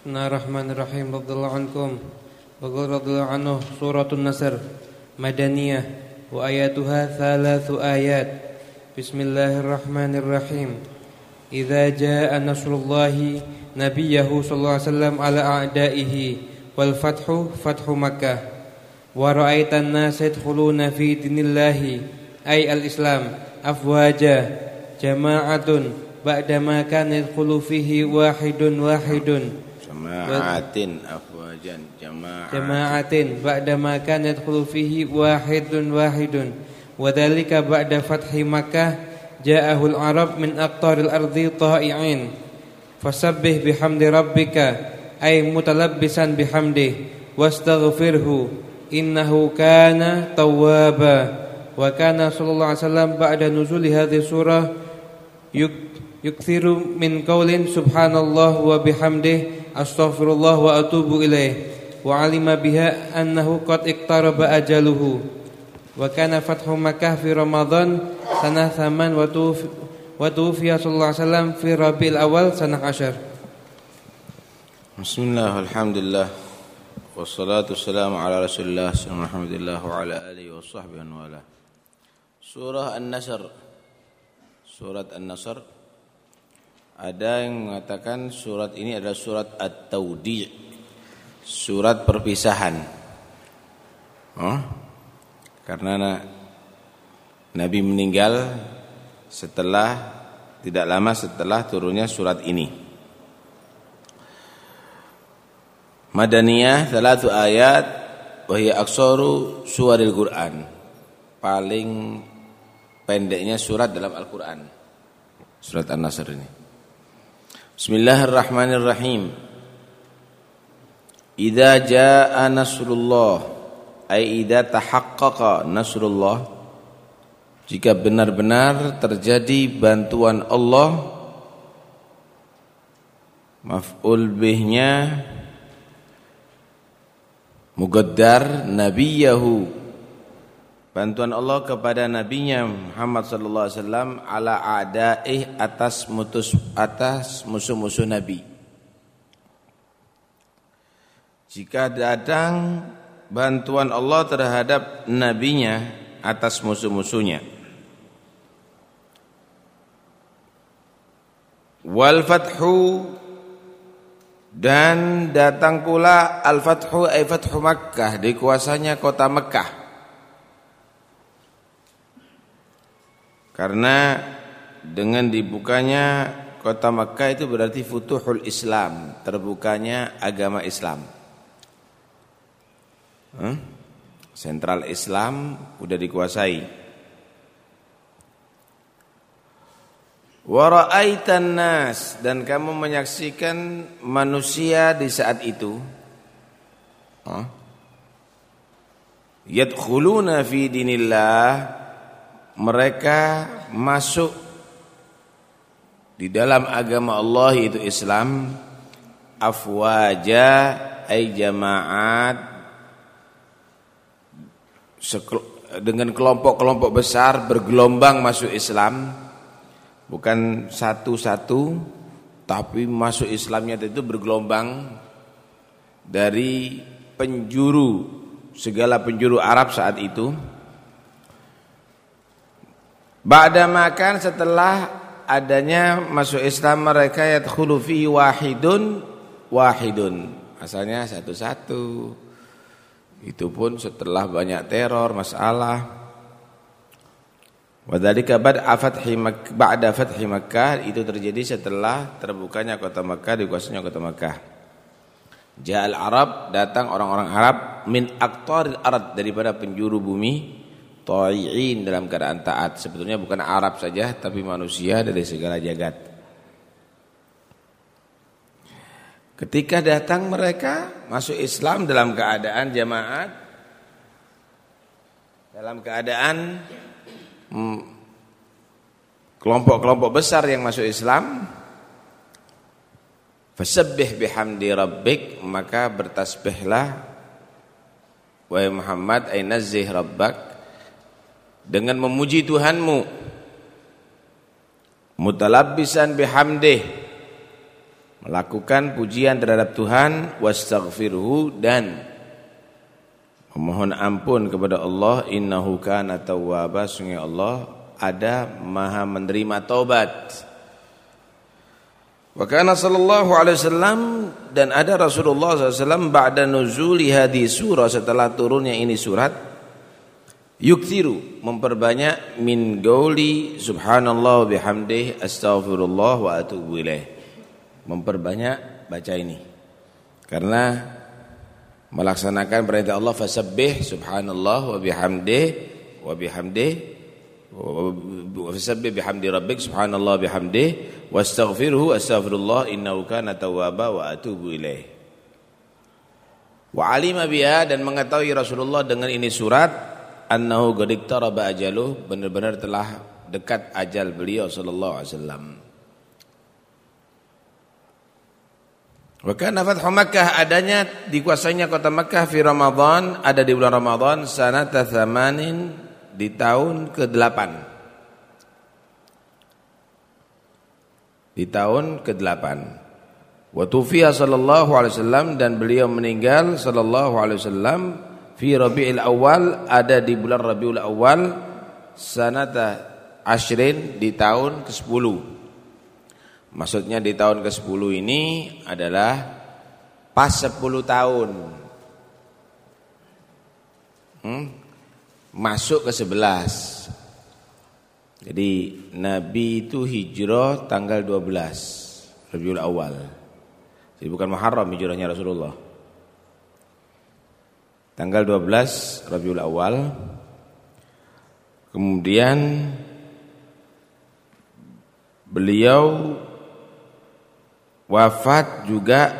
بسم الله الرحمن الرحيم رضي الله عنكم وقال رضي الله عنه سورة النصر مدنية وآياتها ثلاث آيات بسم الله الرحمن الرحيم إذا جاء نصر الله نبيه صلى الله عليه وسلم على أعدائه والفتح فتح مكة ورأيت الناس يدخلون في دين الله أي الإسلام أفواجا جماعة بعدما كان يدخل فيه واحد واحد Jama'atin afwajan jama'atin. Jama'atin ba'da ma yadkhulu fihi wahidun wahidun. Wa dhalika ba'da fathi Makkah ja'ahu al-Arab min aqtaril ardi ta'i'in. Fasabbih bihamdi rabbika ay mutalabbisan bihamdi wastaghfirhu innahu kana tawwaba. Wa kana sallallahu alaihi wasallam ba'da nuzuli hadhihi surah yukthiru min kaulin subhanallah wa bihamdih أستغفر الله وأتوب إليه وعلم بها أنه قد اقترب أجله وكان فتح مكة في رمضان سنة ثمان وتوفي, وتوفي صلى الله عليه وسلم في ربيع الأول سنة عشر بسم الله والحمد لله والصلاة والسلام على رسول الله سيدنا محمد الله وعلى آله وصحبه وآله سورة النصر سورة النصر Ada yang mengatakan surat ini adalah surat At-Tawdi' Surat perpisahan oh? Karena na- Nabi meninggal setelah Tidak lama setelah turunnya surat ini Madaniyah salatu ayat wahia aksaru suaril Quran. Paling pendeknya surat dalam Al-Qur'an. Surat An-Nasr ini. Bismillahirrahmanirrahim. Idza jaa nasrullah ay idza tahaqqaqa nasrullah jika benar-benar terjadi bantuan Allah maf'ul bihnya Mugaddar nabiyahu bantuan Allah kepada nabinya Muhammad sallallahu alaihi wasallam ala a'daih atas mutus atas musuh-musuh nabi. Jika datang bantuan Allah terhadap nabinya atas musuh-musuhnya. Wal fathu dan datang pula Al-Fathu ay Fathu Makkah Dikuasanya kota Mekkah Karena dengan dibukanya kota Mekkah itu berarti Futuhul Islam Terbukanya agama Islam Hah? Sentral Islam udah dikuasai Waraitan nas dan kamu menyaksikan manusia di saat itu huh? yadkhuluna fi dinillah mereka masuk di dalam agama Allah itu Islam afwaja ay jamaat dengan kelompok-kelompok besar bergelombang masuk Islam. Bukan satu-satu tapi masuk Islamnya itu bergelombang dari penjuru segala penjuru Arab saat itu Ba'da makan setelah adanya masuk Islam mereka yadkhulu fi wahidun wahidun. Asalnya satu-satu. Itu pun setelah banyak teror masalah. Wadhalika ba'da fathi Makkah ba'da fathi Makkah. Itu terjadi setelah terbukanya kota Makkah dikuasainya kota Makkah. Ja'al Arab datang orang-orang Arab min aqtaril ard daripada penjuru bumi ta'iin dalam keadaan taat. Sebetulnya bukan Arab saja tapi manusia dari segala jagat. Ketika datang mereka masuk Islam dalam keadaan jamaat dalam keadaan kelompok-kelompok besar yang masuk Islam fasabbih bihamdi rabbik maka bertasbihlah wahai Muhammad ay nazzih rabbak dengan memuji Tuhanmu. Mutalabbisan bihamdih. Melakukan pujian terhadap Tuhan wastaghfirhu dan memohon ampun kepada Allah. Innahu kana tawwaba. Sungguh Allah ada maha menerima taubat. Wa kana sallallahu alaihi wasallam dan ada Rasulullah SAW ba'da nuzuli hadhi surah. Setelah turunnya ini surat yukthiru memperbanyak min gauli subhanallah bihamdih astaghfirullah wa atubu ilaih. Memperbanyak baca ini. Karena melaksanakan perintah Allah fasabbih subhanallah wa bihamdih wa bihamdih wa fasabbih bihamdi rabbik subhanallah bihamdih wastaghfirhu astaghfirullah innahu kana tawwaba wa atubu ilaih. Wa alima biha dan mengetahui Rasulullah dengan ini surat annahu qad iktaraba ajaluh benar-benar telah dekat ajal beliau sallallahu alaihi wasallam Wa kana fathu Makkah adanya dikuasainya kota Makkah fi Ramadan ada di bulan Ramadan sanata tsamanin di tahun ke-8. Di tahun ke-8. Wa tufiya sallallahu alaihi wasallam dan beliau meninggal sallallahu alaihi wasallam fi Rabiul Awal ada di bulan Rabiul Awal sanata ashrin di tahun ke-10. Maksudnya di tahun ke-10 ini adalah pas 10 tahun. Hmm? Masuk ke 11. Jadi Nabi itu hijrah tanggal 12 Rabiul Awal. Jadi bukan Muharram hijrahnya Rasulullah. Tanggal 12 Rabiul Awal. Kemudian beliau wafat juga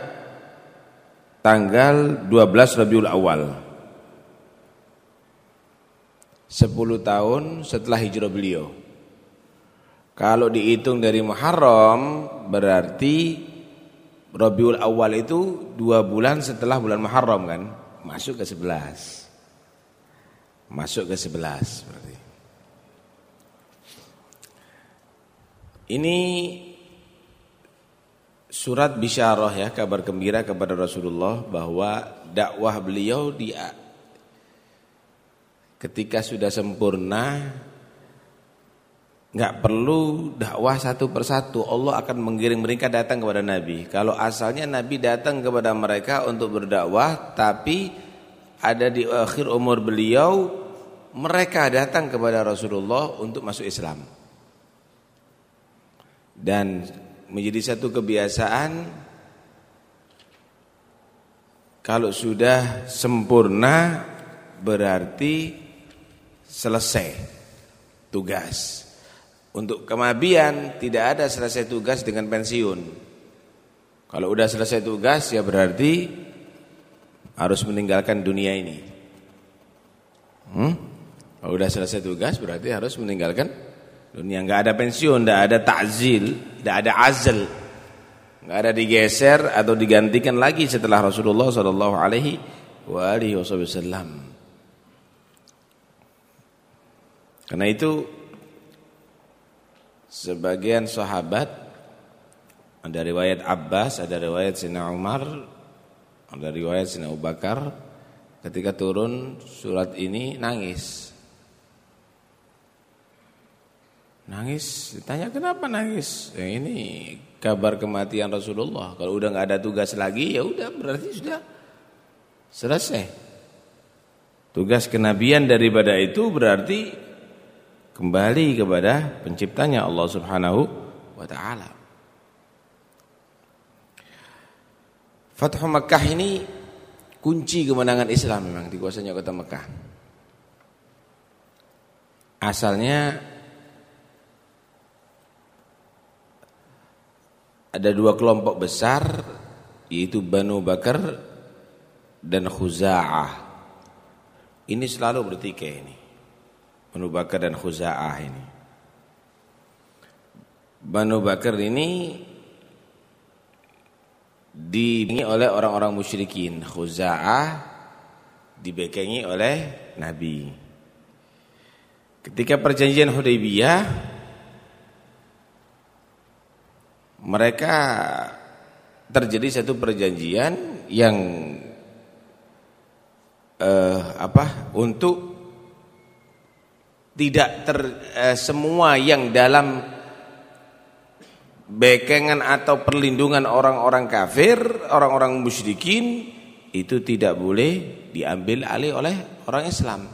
tanggal 12 Rabiul Awal. 10 tahun setelah hijrah beliau. Kalau dihitung dari Muharram berarti Rabiul Awal itu dua bulan setelah bulan Muharram kan masuk ke 11 masuk ke 11 berarti. Ini surat bisyarah ya kabar gembira kepada Rasulullah bahwa dakwah beliau di ketika sudah sempurna nggak perlu dakwah satu persatu. Allah akan mengiring mereka datang kepada Nabi. Kalau asalnya Nabi datang kepada mereka untuk berdakwah tapi ada di akhir umur beliau mereka datang kepada Rasulullah untuk masuk Islam. Dan menjadi satu kebiasaan kalau sudah sempurna berarti selesai tugas. Untuk kemabian tidak ada selesai tugas dengan pensiun. Kalau udah selesai tugas ya berarti harus meninggalkan dunia ini. Hmm? Kalau udah selesai tugas berarti harus meninggalkan Dunia nggak ada pensiun, nggak ada takzil, nggak ada azal, nggak ada digeser atau digantikan lagi setelah Rasulullah Shallallahu Alaihi Wasallam. Karena itu sebagian sahabat ada riwayat Abbas, ada riwayat Sina Umar, ada riwayat Sina Abu Bakar ketika turun surat ini nangis. Nangis, ditanya kenapa nangis? Ya ini kabar kematian Rasulullah. Kalau udah nggak ada tugas lagi, ya udah berarti sudah selesai. Tugas kenabian daripada itu berarti kembali kepada penciptanya Allah Subhanahu wa taala. Fathu Makkah ini kunci kemenangan Islam memang dikuasainya kota Mekah. Asalnya ada dua kelompok besar yaitu Banu Bakar dan Khuza'ah. Ini selalu bertikai ini. Banu Bakar dan Khuza'ah ini. Banu Bakar ini dibengi oleh orang-orang musyrikin. Khuza'ah dibekengi oleh Nabi. Ketika perjanjian Hudaybiyah mereka terjadi satu perjanjian yang uh, apa untuk tidak ter uh, semua yang dalam bekengan atau perlindungan orang-orang kafir, orang-orang musyrikin itu tidak boleh diambil alih oleh orang Islam.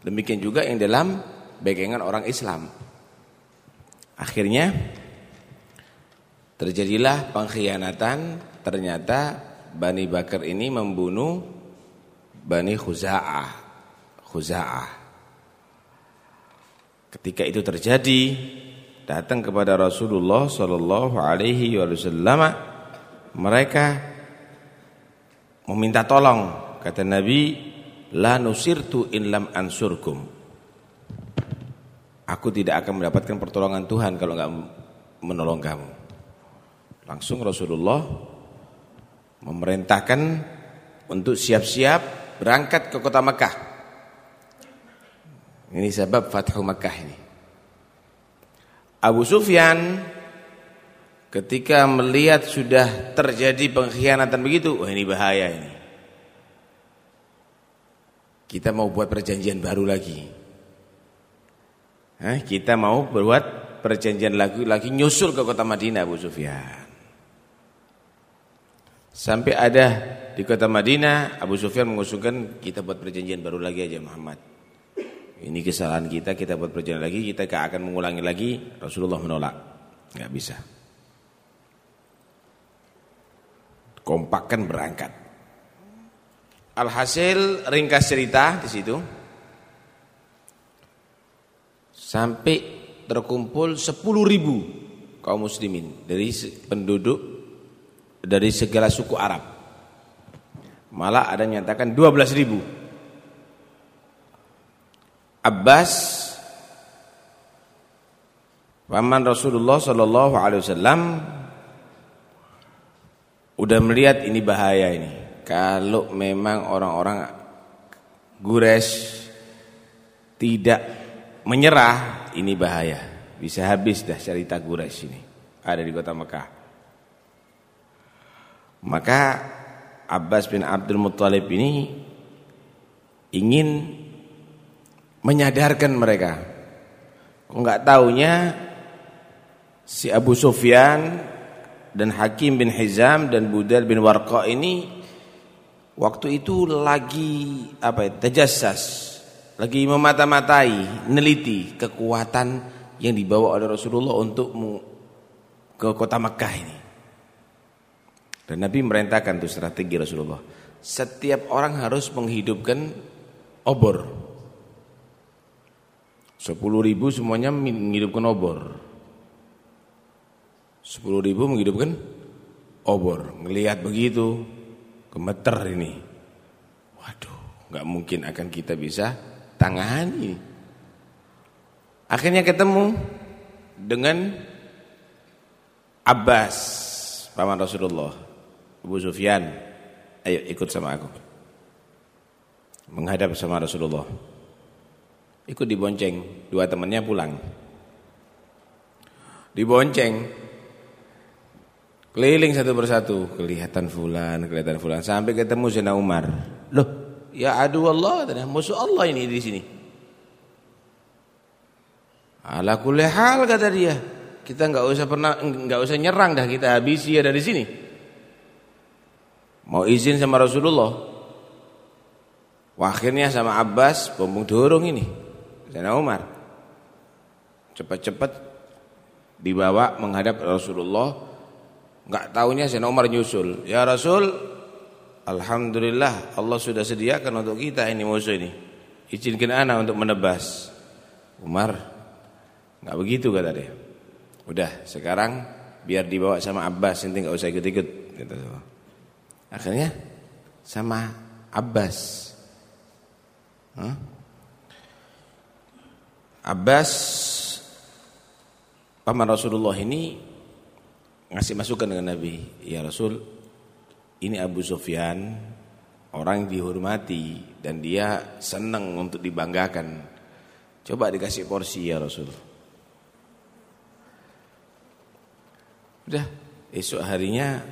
Demikian juga yang dalam bekengan orang Islam. Akhirnya terjadilah pengkhianatan, ternyata Bani Bakar ini membunuh Bani Khuza'ah. Khuza'ah. Ketika itu terjadi, datang kepada Rasulullah sallallahu alaihi wasallam mereka meminta tolong. Kata Nabi la nusirtu in lam ansurkum. Aku tidak akan mendapatkan pertolongan Tuhan kalau enggak menolong kamu. Langsung Rasulullah memerintahkan untuk siap-siap berangkat ke kota Mekah ini sebab Fathu Mekah ini Abu Sufyan ketika melihat sudah terjadi pengkhianatan begitu, wah ini bahaya ini. Kita mau buat perjanjian baru lagi. Hah, kita mau buat perjanjian lagi lagi nyusul ke kota Madinah Abu Sufyan. Sampai ada di kota Madinah Abu Sufyan mengusulkan kita buat perjanjian baru lagi aja Muhammad. Ini kesalahan kita, kita buat perjalanan lagi, kita akan mengulangi lagi. Rasulullah menolak. Enggak bisa. Kompakkan berangkat. Alhasil ringkas cerita di situ. Sampai terkumpul 10 ribu kaum muslimin dari penduduk dari segala suku Arab. Malah ada yang nyatakan 12 ribu. Abbas paman Rasulullah sallallahu alaihi wasallam udah melihat ini bahaya ini. Kalau memang orang-orang Gures tidak menyerah, ini bahaya. Bisa habis dah cerita Gures ini. Ada di kota Mekah. Maka Abbas bin Abdul Muttalib ini ingin menyadarkan mereka. Enggak taunya si Abu Sufyan dan Hakim bin Hizam dan Budal bin Warqa ini waktu itu lagi apa ya, tajassas, lagi memata-matai, neliti kekuatan yang dibawa oleh Rasulullah untuk ke kota Makkah ini. Dan Nabi merintahkan itu strategi Rasulullah. Setiap orang harus menghidupkan obor Sepuluh ribu semuanya menghidupkan obor. Sepuluh ribu menghidupkan obor. Ngelihat begitu, gemeter ini. Waduh, nggak mungkin akan kita bisa tangani. Akhirnya ketemu dengan Abbas, paman Rasulullah, Abu Sufyan. Ayo ikut sama aku. Menghadap sama Rasulullah ikut dibonceng, dua temannya pulang. Dibonceng, keliling satu persatu, kelihatan fulan, kelihatan fulan, sampai ketemu Sayyidina Umar. Loh, ya adu Allah, musuh Allah ini di sini. Ala kulli hal kata dia. Kita enggak usah pernah enggak usah nyerang dah kita habisi ya dari sini. Mau izin sama Rasulullah. Wah, akhirnya sama Abbas bombong dorong ini. Sayyidina Umar. Cepat-cepat dibawa menghadap Rasulullah. Enggak tahunya Sayyidina Umar nyusul. Ya Rasul Alhamdulillah Allah sudah sediakan untuk kita ini musuh ini. Izinkan ana untuk menebas. Umar enggak begitu kata dia. Udah sekarang biar dibawa sama Abbas nanti enggak usah ikut-ikut gitu. akhirnya sama Abbas. Huh? Abbas paman Rasulullah ini ngasih masukan dengan Nabi, ya Rasul, ini Abu Sufyan orang dihormati dan dia senang untuk dibanggakan. Coba dikasih porsi ya Rasul. Udah, esok harinya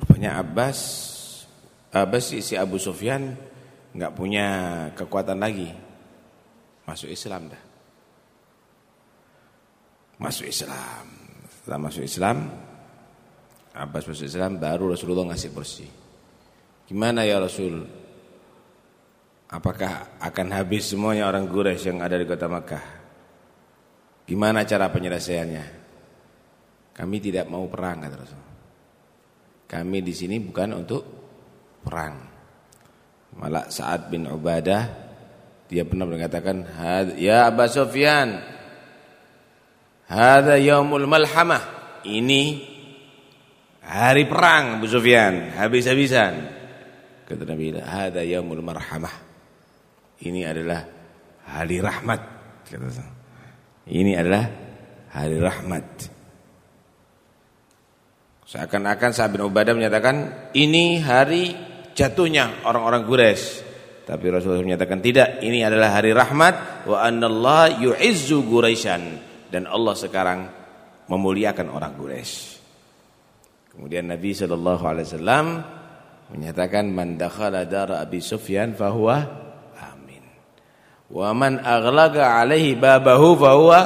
Rupanya Abbas Abbas si Abu Sufyan nggak punya kekuatan lagi. Masuk Islam dah. Masuk Islam. Setelah masuk Islam, Abbas masuk Islam baru Rasulullah ngasih kursi. Gimana ya Rasul? Apakah akan habis semuanya orang Quraisy yang ada di kota Makkah? Gimana cara penyelesaiannya? Kami tidak mau perang kata Rasul. Kami di sini bukan untuk perang. Malah Sa'ad bin Ubadah dia pernah mengatakan, "Ya Abu Sufyan, hadza yaumul malhamah." Ini hari perang Abu Sufyan, habis-habisan. Kata Nabi, "Hadza yaumul marhamah." Ini adalah hari rahmat. Kata Ini adalah hari rahmat. Seakan-akan Sa'ad bin Ubadah menyatakan ini hari jatuhnya orang-orang Quraisy. Tapi Rasulullah menyatakan tidak, ini adalah hari rahmat wa anallah yu'izzu Quraisyan dan Allah sekarang memuliakan orang Quraisy. Kemudian Nabi sallallahu alaihi wasallam menyatakan man dakhala dar Abi Sufyan fahuwa amin. Wa man aghlaqa alaihi babahu fahuwa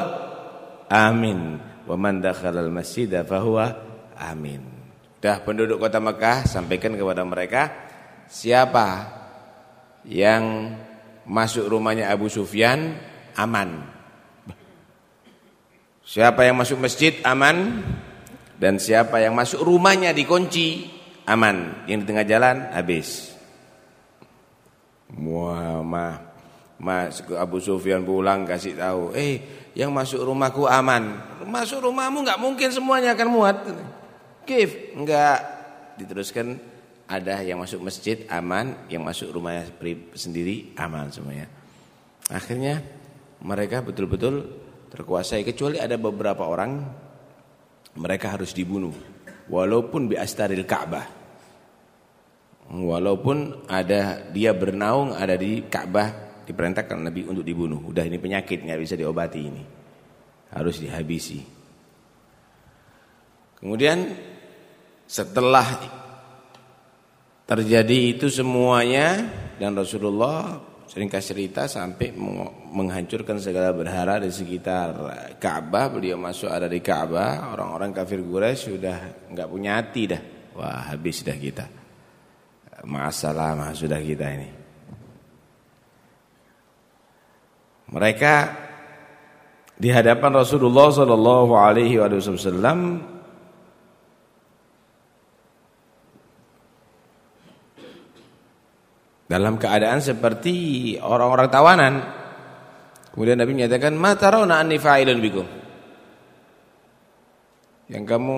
amin. Wa man dakhala al-masjid fahuwa Amin. Dah penduduk kota Mekah sampaikan kepada mereka siapa yang masuk rumahnya Abu Sufyan aman. Siapa yang masuk masjid aman dan siapa yang masuk rumahnya dikunci aman. Yang di tengah jalan habis. Muhammad Mas Abu Sufyan pulang kasih tahu, "Eh, yang masuk rumahku aman. Masuk rumahmu enggak mungkin semuanya akan muat." Kif? Enggak. Diteruskan ada yang masuk masjid aman, yang masuk rumahnya sendiri aman semuanya. Akhirnya mereka betul-betul terkuasai kecuali ada beberapa orang mereka harus dibunuh walaupun bi astaril Ka'bah. Walaupun ada dia bernaung ada di Ka'bah diperintahkan Nabi untuk dibunuh. Udah ini penyakit nggak bisa diobati ini. Harus dihabisi. Kemudian setelah terjadi itu semuanya dan Rasulullah sering cerita sampai menghancurkan segala berhala di sekitar Ka'bah. Beliau masuk ada di Ka'bah. Orang-orang kafir Quraisy sudah nggak punya hati dah. Wah habis dah kita. Masalah sudah kita ini. Mereka di hadapan Rasulullah sallallahu alaihi wasallam dalam keadaan seperti orang-orang tawanan. Kemudian Nabi menyatakan, "Ma tarawna anni fa'ilun bikum?" Yang kamu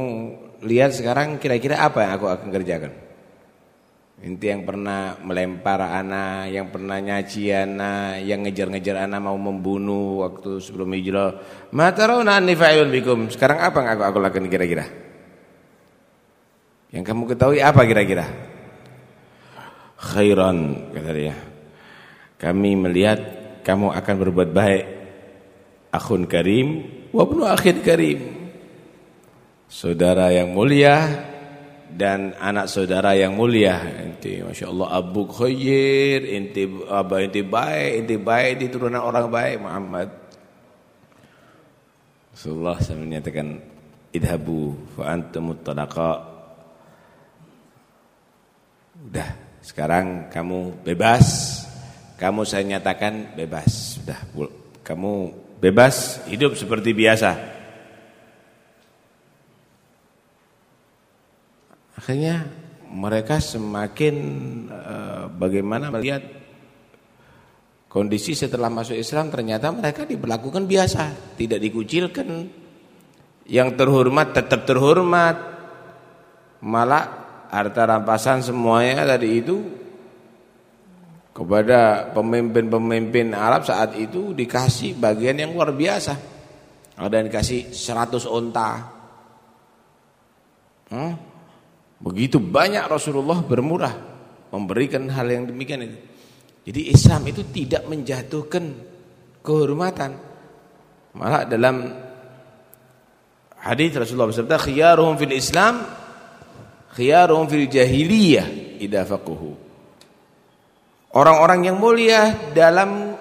lihat sekarang kira-kira apa yang aku akan kerjakan? Inti yang pernah melempar anak, yang pernah nyaci anak, yang ngejar-ngejar anak mau membunuh waktu sebelum hijrah. Ma tarawna anni fa'ilun bikum? Sekarang apa yang aku, aku lakukan kira-kira? Yang kamu ketahui apa kira-kira? Khairan kata dia. Kami melihat kamu akan berbuat baik. Akhun karim wa ibnu akhir karim. Saudara yang mulia dan anak saudara yang mulia. Inti masyaallah Abu Khair, inti abah inti baik, inti baik di turunan orang baik Muhammad. Rasulullah SAW menyatakan idhabu fa antumut talaqa. Udah sekarang kamu bebas, kamu saya nyatakan bebas. Sudah, kamu bebas, hidup seperti biasa. Akhirnya mereka semakin uh, bagaimana melihat kondisi setelah masuk Islam ternyata mereka diperlakukan biasa, tidak dikucilkan. Yang terhormat tetap terhormat. Malah harta rampasan semuanya tadi itu kepada pemimpin-pemimpin Arab saat itu dikasih bagian yang luar biasa. Ada yang dikasih 100 onta. Hmm? Begitu banyak Rasulullah bermurah memberikan hal yang demikian itu. Jadi Islam itu tidak menjatuhkan kehormatan. Malah dalam hadis Rasulullah bersabda khiyaruhum fil Islam khiyarum fil jahiliyah idza Orang-orang yang mulia dalam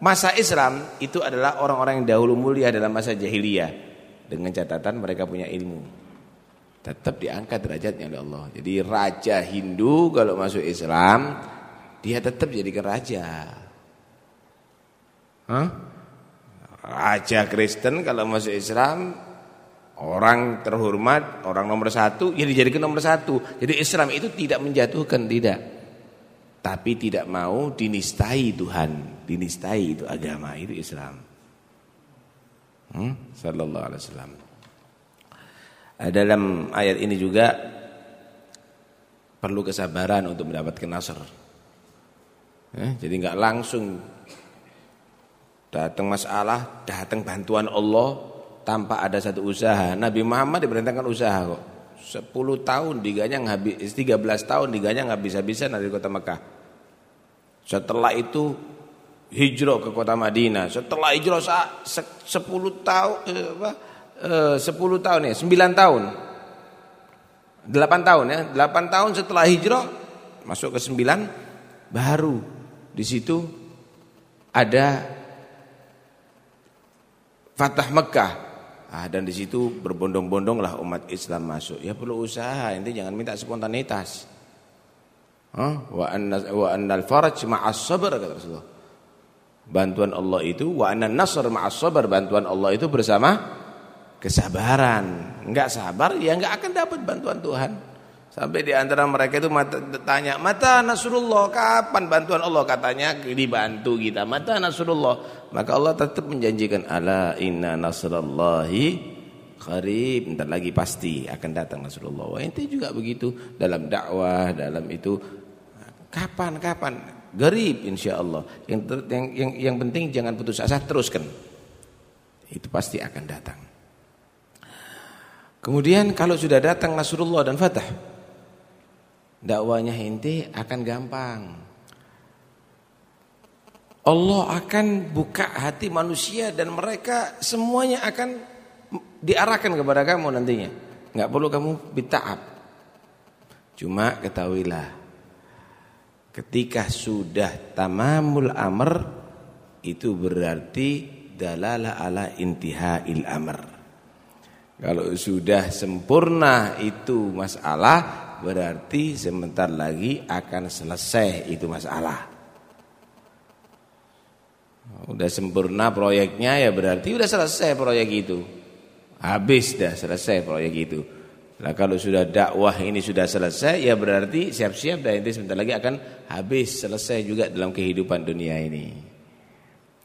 masa Islam itu adalah orang-orang yang dahulu mulia dalam masa jahiliyah dengan catatan mereka punya ilmu. Tetap diangkat derajatnya oleh Allah. Jadi raja Hindu kalau masuk Islam dia tetap jadi raja. Raja Kristen kalau masuk Islam orang terhormat, orang nomor satu, ya dijadikan nomor satu. Jadi Islam itu tidak menjatuhkan, tidak tapi tidak mau dinistai Tuhan, dinistai itu agama, itu Islam. Hmm? Sallallahu alaihi wasallam. Dalam ayat ini juga perlu kesabaran untuk mendapatkan nasr. Eh, jadi nggak langsung datang masalah, datang bantuan Allah tanpa ada satu usaha. Nabi Muhammad diperintahkan usaha kok. 10 tahun diganyang habis 13 tahun diganyang habis-habisan dari kota Mekah. Setelah itu hijrah ke kota Madinah. Setelah hijrah 10 tahun eh, apa? Eh, 10 tahun ya, 9 tahun. 8 tahun ya, 8 tahun setelah hijrah masuk ke 9 baru di situ ada Fatah Mekah. Ah, dan di situ berbondong-bondonglah umat Islam masuk. Ya perlu usaha, ini jangan minta spontanitas. Wa anna wa annal faraj ma'as sabr kata Rasulullah. Bantuan Allah itu wa annan nasr ma'as sabr, bantuan Allah itu bersama kesabaran. Enggak sabar ya enggak akan dapat bantuan Tuhan. Sampai di antara mereka itu tanya, "Mata Nasrullah? Kapan bantuan Allah?" Katanya dibantu kita. "Mata Nasrullah?" Maka Allah tetap menjanjikan, "Ala inna nasrallahi qarib." Entar lagi pasti akan datang Nasrullah. Wah, itu juga begitu dalam dakwah, dalam itu Kapan kapan? Garib insya Allah. Yang, yang yang yang penting jangan putus asa teruskan. Itu pasti akan datang. Kemudian kalau sudah datang Nasrullah dan Fatah, dakwanya inti akan gampang. Allah akan buka hati manusia dan mereka semuanya akan diarahkan kepada kamu nantinya. Enggak perlu kamu bitaab. Cuma ketahuilah Ketika sudah tamamul amr itu berarti dalala ala intihail amr. Kalau sudah sempurna itu masalah berarti sebentar lagi akan selesai itu masalah. Udah sempurna proyeknya ya berarti udah selesai proyek itu. Habis dah selesai proyek itu. Nah kalau sudah dakwah ini sudah selesai ya berarti siap-siap dan nanti sebentar lagi akan habis selesai juga dalam kehidupan dunia ini.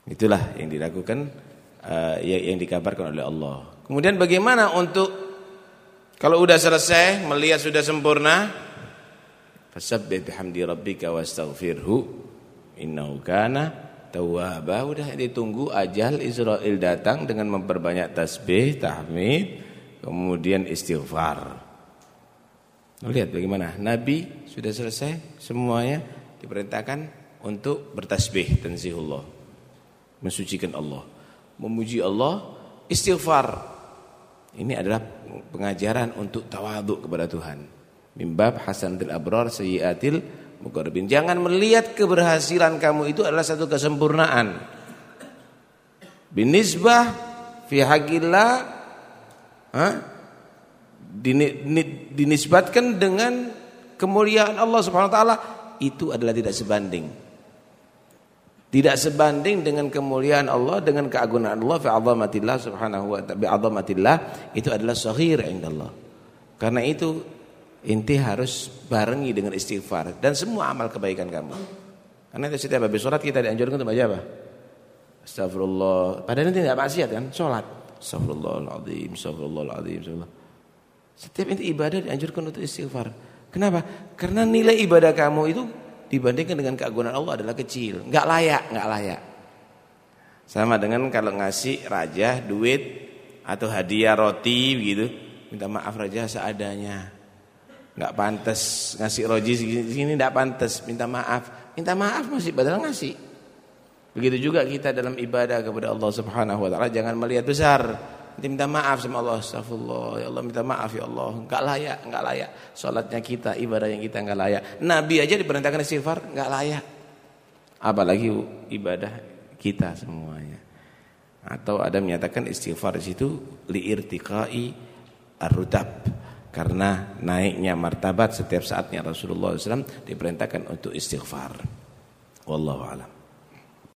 Itulah yang dilakukan uh, yang dikabarkan oleh Allah. Kemudian bagaimana untuk kalau sudah selesai melihat sudah sempurna fasabbih bihamdi rabbika wastaghfirhu innahu kana tawwaba udah ditunggu ajal Israel datang dengan memperbanyak tasbih tahmid kemudian istighfar. Lihat bagaimana Nabi sudah selesai semuanya diperintahkan untuk bertasbih tanzihullah. Mensucikan Allah, memuji Allah, istighfar. Ini adalah pengajaran untuk tawaduk kepada Tuhan. Mimbab hasanatil abrar sayyiatil muqarrabin. Jangan melihat keberhasilan kamu itu adalah satu kesempurnaan. Binisbah fi haqqillah dinisbatkan dengan kemuliaan Allah Subhanahu wa taala itu adalah tidak sebanding. Tidak sebanding dengan kemuliaan Allah dengan keagungan Allah fi azamatillah subhanahu wa ta'ala azamatillah itu adalah saghir indallah. Karena itu inti harus barengi dengan istighfar dan semua amal kebaikan kamu. Karena itu setiap habis sholat kita dianjurkan untuk baca apa? Astagfirullah. Padahal ini tidak maksiat kan? Sholat. Astagfirullahaladzim, astagfirullahaladzim, astagfirullah. Setiap inti ibadah dianjurkan untuk istighfar. Kenapa? Karena nilai ibadah kamu itu dibandingkan dengan keagungan Allah adalah kecil, nggak layak, nggak layak. Sama dengan kalau ngasih raja duit atau hadiah roti begitu, minta maaf raja seadanya. Nggak pantas ngasih roti sini nggak pantas, minta maaf. Minta maaf masih padahal ngasih. Begitu juga kita dalam ibadah kepada Allah Subhanahu wa taala jangan melihat besar. Minta maaf sama Allah. Astagfirullah, ya Allah minta maaf ya Allah. Enggak layak, enggak layak. Salatnya kita, ibadahnya kita enggak layak. Nabi aja diperintahkan istighfar, enggak layak. Apalagi ibadah kita semuanya. Atau ada menyatakan istighfar di situ liirtiqai ar-rutab karena naiknya martabat setiap saatnya Rasulullah SAW diperintahkan untuk istighfar. Wallahu a'lam.